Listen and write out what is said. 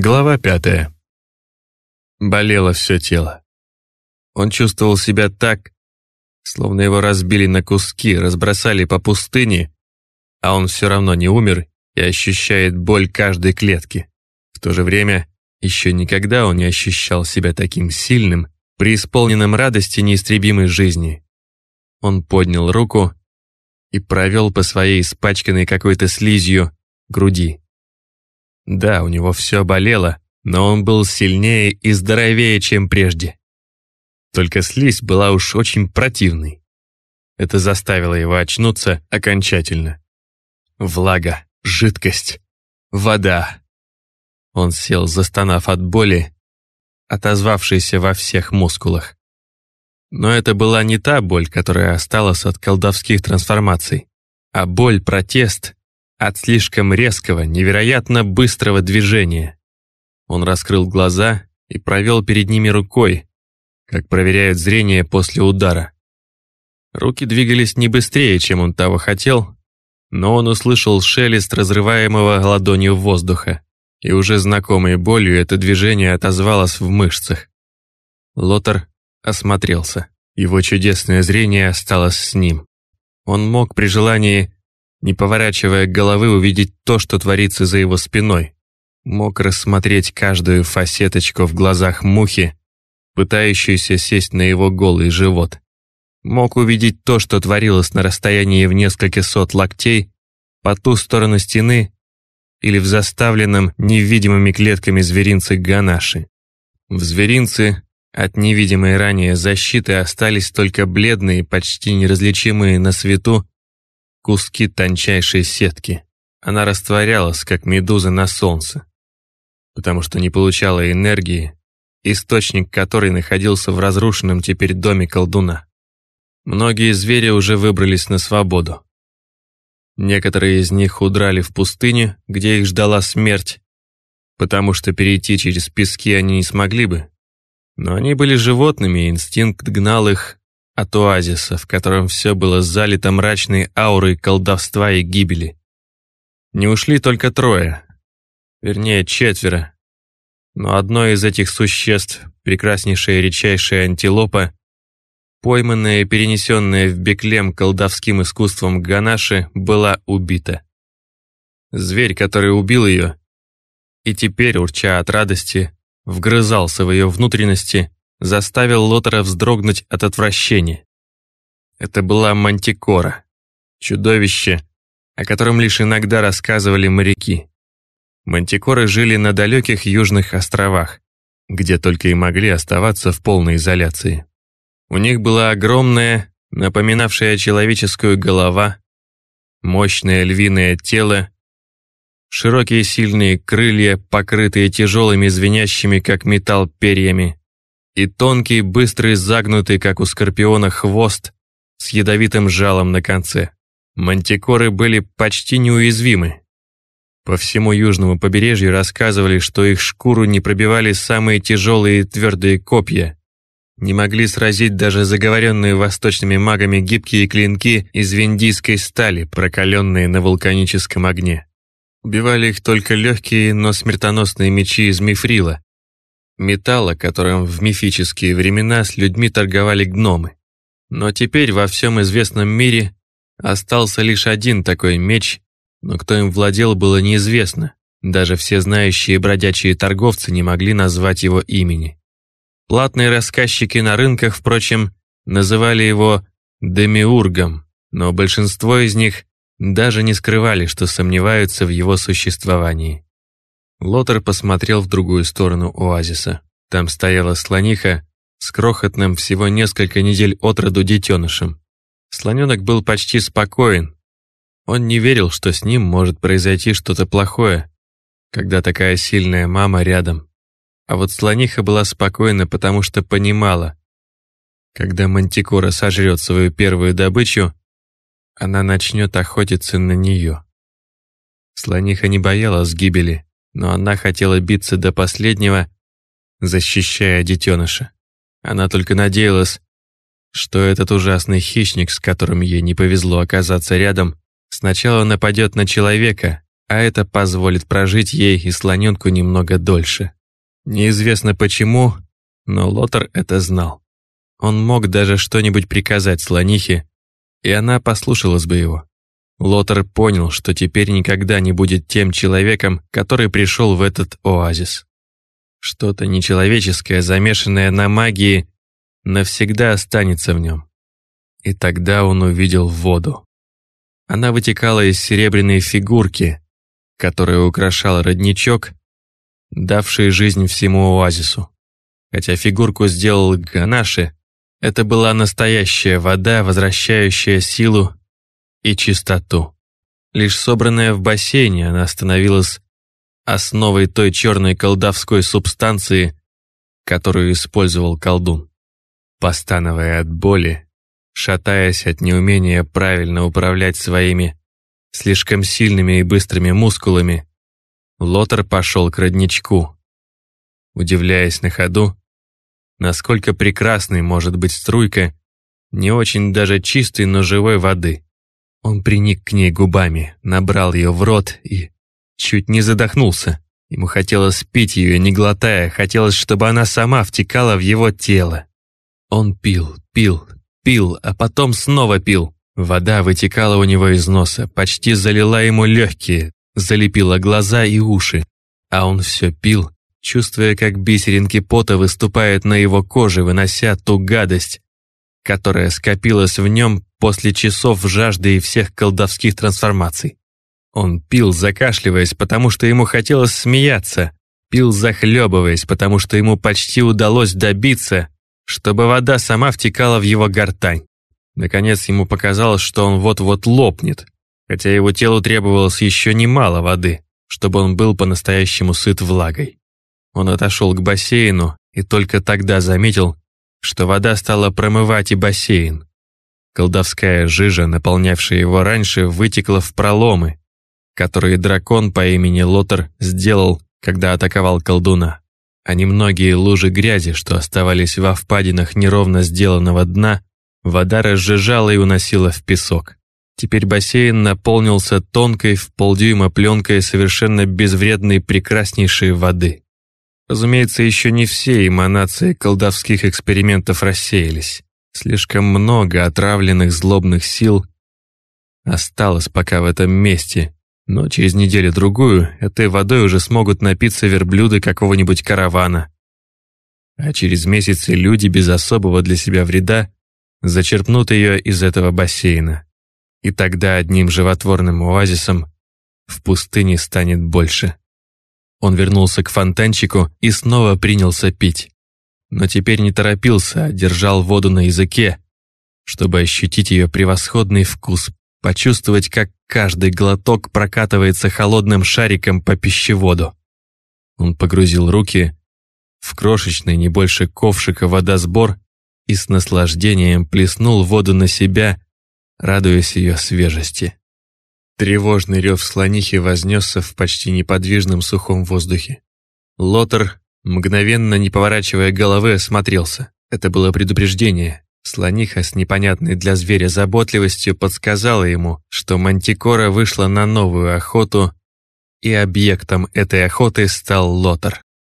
Глава пятая. Болело все тело. Он чувствовал себя так, словно его разбили на куски, разбросали по пустыне, а он все равно не умер и ощущает боль каждой клетки. В то же время еще никогда он не ощущал себя таким сильным, преисполненным радости неистребимой жизни. Он поднял руку и провел по своей испачканной какой-то слизью груди. Да, у него все болело, но он был сильнее и здоровее, чем прежде. Только слизь была уж очень противной. Это заставило его очнуться окончательно. Влага, жидкость, вода. Он сел, застонав от боли, отозвавшейся во всех мускулах. Но это была не та боль, которая осталась от колдовских трансформаций, а боль-протест от слишком резкого, невероятно быстрого движения. Он раскрыл глаза и провел перед ними рукой, как проверяют зрение после удара. Руки двигались не быстрее, чем он того хотел, но он услышал шелест разрываемого ладонью воздуха, и уже знакомой болью это движение отозвалось в мышцах. Лотар осмотрелся. Его чудесное зрение осталось с ним. Он мог при желании не поворачивая головы, увидеть то, что творится за его спиной. Мог рассмотреть каждую фасеточку в глазах мухи, пытающуюся сесть на его голый живот. Мог увидеть то, что творилось на расстоянии в несколько сот локтей, по ту сторону стены или в заставленном невидимыми клетками зверинце Ганаши. В зверинце от невидимой ранее защиты остались только бледные, почти неразличимые на свету куски тончайшей сетки. Она растворялась, как медуза на солнце, потому что не получала энергии, источник которой находился в разрушенном теперь доме колдуна. Многие звери уже выбрались на свободу. Некоторые из них удрали в пустыню, где их ждала смерть, потому что перейти через пески они не смогли бы. Но они были животными, и инстинкт гнал их от оазиса, в котором все было залито мрачной аурой колдовства и гибели. Не ушли только трое, вернее четверо, но одно из этих существ, прекраснейшая редчайшая антилопа, пойманная и перенесенная в Беклем колдовским искусством Ганаши, была убита. Зверь, который убил ее, и теперь, урча от радости, вгрызался в ее внутренности, заставил Лотера вздрогнуть от отвращения. Это была мантикора, чудовище, о котором лишь иногда рассказывали моряки. Мантикоры жили на далеких южных островах, где только и могли оставаться в полной изоляции. У них была огромная, напоминавшая человеческую голова, мощное львиное тело, широкие сильные крылья, покрытые тяжелыми звенящими, как металл, перьями, и тонкий, быстрый, загнутый, как у скорпиона, хвост с ядовитым жалом на конце. Мантикоры были почти неуязвимы. По всему южному побережью рассказывали, что их шкуру не пробивали самые тяжелые и твердые копья, не могли сразить даже заговоренные восточными магами гибкие клинки из вендийской стали, прокаленные на вулканическом огне. Убивали их только легкие, но смертоносные мечи из мифрила, металла, которым в мифические времена с людьми торговали гномы. Но теперь во всем известном мире остался лишь один такой меч, но кто им владел, было неизвестно. Даже все знающие бродячие торговцы не могли назвать его имени. Платные рассказчики на рынках, впрочем, называли его Демиургом, но большинство из них даже не скрывали, что сомневаются в его существовании. Лотер посмотрел в другую сторону оазиса. Там стояла слониха с крохотным всего несколько недель от роду детенышем. Слоненок был почти спокоен. Он не верил, что с ним может произойти что-то плохое, когда такая сильная мама рядом. А вот слониха была спокойна, потому что понимала, когда мантикора сожрет свою первую добычу, она начнет охотиться на нее. Слониха не боялась гибели, но она хотела биться до последнего, защищая детеныша. Она только надеялась, что этот ужасный хищник, с которым ей не повезло оказаться рядом, сначала нападет на человека, а это позволит прожить ей и слоненку немного дольше. Неизвестно почему, но Лотар это знал. Он мог даже что-нибудь приказать слонихе, и она послушалась бы его. Лотар понял, что теперь никогда не будет тем человеком, который пришел в этот оазис. Что-то нечеловеческое, замешанное на магии, навсегда останется в нем. И тогда он увидел воду. Она вытекала из серебряной фигурки, которая украшала родничок, давший жизнь всему оазису. Хотя фигурку сделал Ганаши, это была настоящая вода, возвращающая силу и чистоту. Лишь собранная в бассейне, она становилась основой той черной колдовской субстанции, которую использовал колдун. Постановая от боли, шатаясь от неумения правильно управлять своими слишком сильными и быстрыми мускулами, Лотер пошел к родничку, удивляясь на ходу, насколько прекрасной может быть струйка не очень даже чистой, но живой воды. Он приник к ней губами, набрал ее в рот и чуть не задохнулся. Ему хотелось пить ее, не глотая, хотелось, чтобы она сама втекала в его тело. Он пил, пил, пил, а потом снова пил. Вода вытекала у него из носа, почти залила ему легкие, залепила глаза и уши. А он все пил, чувствуя, как бисеринки пота выступают на его коже, вынося ту гадость, которая скопилась в нем после часов жажды и всех колдовских трансформаций. Он пил, закашливаясь, потому что ему хотелось смеяться, пил, захлебываясь, потому что ему почти удалось добиться, чтобы вода сама втекала в его гортань. Наконец ему показалось, что он вот-вот лопнет, хотя его телу требовалось еще немало воды, чтобы он был по-настоящему сыт влагой. Он отошел к бассейну и только тогда заметил, что вода стала промывать и бассейн. Колдовская жижа, наполнявшая его раньше, вытекла в проломы, которые дракон по имени Лотер сделал, когда атаковал колдуна. А немногие лужи грязи, что оставались во впадинах неровно сделанного дна, вода разжижала и уносила в песок. Теперь бассейн наполнился тонкой в полдюйма пленкой совершенно безвредной прекраснейшей воды. Разумеется, еще не все эманации колдовских экспериментов рассеялись. Слишком много отравленных злобных сил осталось пока в этом месте, но через неделю-другую этой водой уже смогут напиться верблюды какого-нибудь каравана. А через месяцы люди без особого для себя вреда зачерпнут ее из этого бассейна. И тогда одним животворным оазисом в пустыне станет больше. Он вернулся к фонтанчику и снова принялся пить. Но теперь не торопился, а держал воду на языке, чтобы ощутить ее превосходный вкус, почувствовать, как каждый глоток прокатывается холодным шариком по пищеводу. Он погрузил руки в крошечный, не больше ковшика водосбор и с наслаждением плеснул воду на себя, радуясь ее свежести. Тревожный рев слонихи вознесся в почти неподвижном сухом воздухе. Лотер, мгновенно не поворачивая головы, осмотрелся. Это было предупреждение. Слониха с непонятной для зверя заботливостью подсказала ему, что Мантикора вышла на новую охоту, и объектом этой охоты стал Лотер.